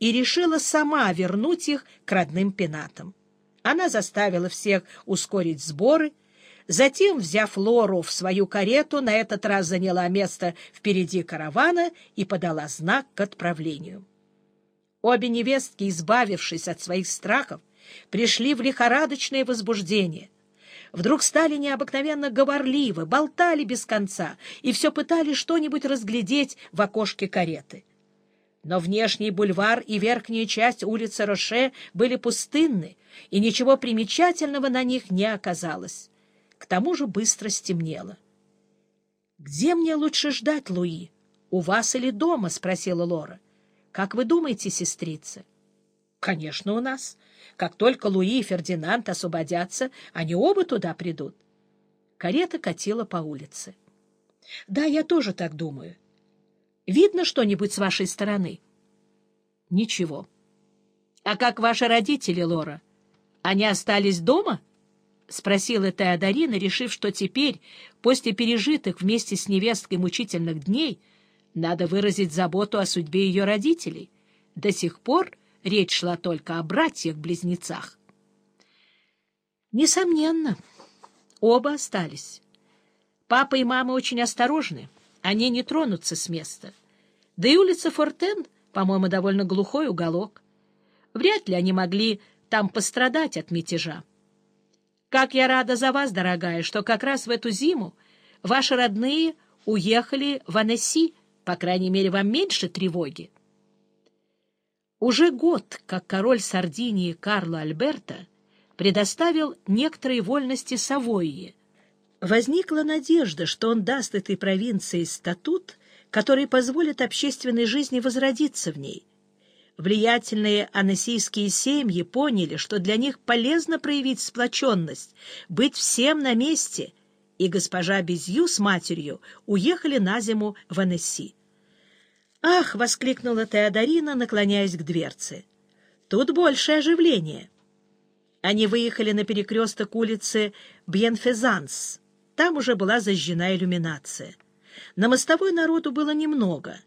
и решила сама вернуть их к родным пенатам. Она заставила всех ускорить сборы, затем, взяв Лору в свою карету, на этот раз заняла место впереди каравана и подала знак к отправлению. Обе невестки, избавившись от своих страхов, пришли в лихорадочное возбуждение. Вдруг стали необыкновенно говорливы, болтали без конца и все пытались что-нибудь разглядеть в окошке кареты. Но внешний бульвар и верхняя часть улицы Роше были пустынны, и ничего примечательного на них не оказалось. К тому же быстро стемнело. — Где мне лучше ждать, Луи? У вас или дома? — спросила Лора. — Как вы думаете, сестрица? — Конечно, у нас. Как только Луи и Фердинанд освободятся, они оба туда придут. Карета катила по улице. — Да, я тоже так думаю. Видно что-нибудь с вашей стороны? — Ничего. — А как ваши родители, Лора? Они остались дома? — спросила Теодорина, решив, что теперь, после пережитых вместе с невесткой мучительных дней, надо выразить заботу о судьбе ее родителей. До сих пор речь шла только о братьях-близнецах. Несомненно, оба остались. Папа и мама очень осторожны, они не тронутся с места. Да и улица Фортен, по-моему, довольно глухой уголок. Вряд ли они могли там пострадать от мятежа. Как я рада за вас, дорогая, что как раз в эту зиму ваши родные уехали в Анесси, по крайней мере, вам меньше тревоги. Уже год, как король Сардинии Карло Альберто предоставил некоторые вольности Савойе. Возникла надежда, что он даст этой провинции статут, который позволит общественной жизни возродиться в ней. Влиятельные анасийские семьи поняли, что для них полезно проявить сплоченность, быть всем на месте, и госпожа Безью с матерью уехали на зиму в Анесси. «Ах!» — воскликнула Теодорина, наклоняясь к дверце. «Тут больше оживления». Они выехали на перекресток улицы Бьенфезанс. Там уже была зажжена иллюминация. На мостовой народу было немного,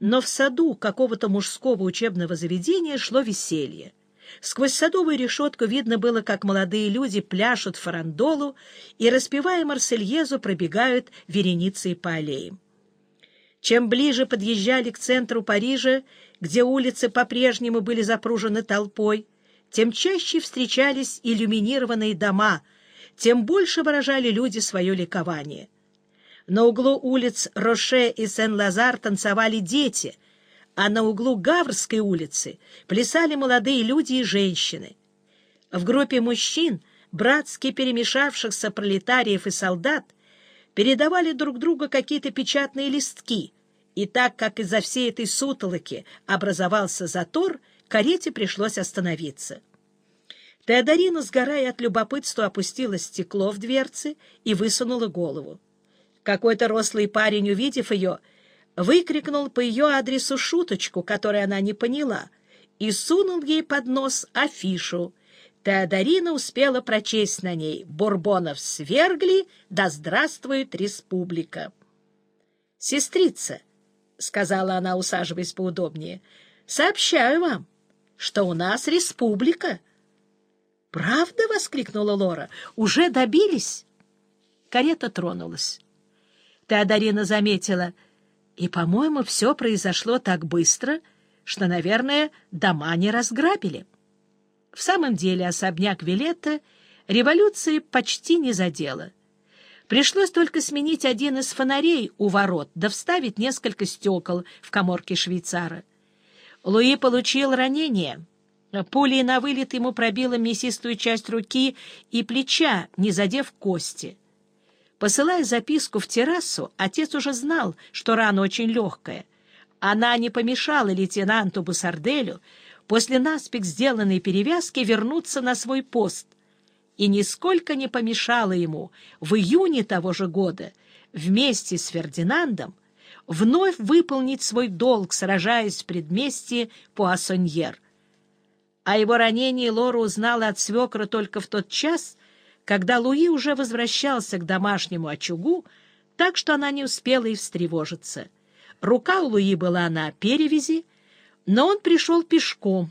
но в саду какого-то мужского учебного заведения шло веселье. Сквозь садовую решетку видно было, как молодые люди пляшут фарандолу и, распевая Марсельезу, пробегают вереницей по аллеям. Чем ближе подъезжали к центру Парижа, где улицы по-прежнему были запружены толпой, тем чаще встречались иллюминированные дома, тем больше выражали люди свое ликование. На углу улиц Роше и Сен-Лазар танцевали дети, а на углу Гаврской улицы плясали молодые люди и женщины. В группе мужчин, братски перемешавшихся пролетариев и солдат, передавали друг другу какие-то печатные листки, и так как из-за всей этой сутолоки образовался затор, карете пришлось остановиться. Теодорина, сгорая от любопытства, опустила стекло в дверцы и высунула голову. Какой-то рослый парень, увидев ее, выкрикнул по ее адресу шуточку, которую она не поняла, и сунул ей под нос афишу — Теодорина успела прочесть на ней «Бурбонов свергли, да здравствует республика». «Сестрица», — сказала она, усаживаясь поудобнее, — «сообщаю вам, что у нас республика». «Правда?» — воскликнула Лора. «Уже добились?» Карета тронулась. Теодорина заметила, и, по-моему, все произошло так быстро, что, наверное, дома не разграбили. В самом деле особняк Вилетта революции почти не задела. Пришлось только сменить один из фонарей у ворот, да вставить несколько стекол в коморке швейцара. Луи получил ранение. Пулей на вылет ему пробила мясистую часть руки и плеча, не задев кости. Посылая записку в террасу, отец уже знал, что рана очень легкая. Она не помешала лейтенанту Бусарделю после наспех сделанной перевязки вернуться на свой пост и нисколько не помешало ему в июне того же года вместе с Фердинандом вновь выполнить свой долг, сражаясь в предместье Пуассоньер. О его ранении Лора узнала от свекра только в тот час, когда Луи уже возвращался к домашнему очагу, так что она не успела и встревожиться. Рука у Луи была на перевязи, Но он пришел пешком,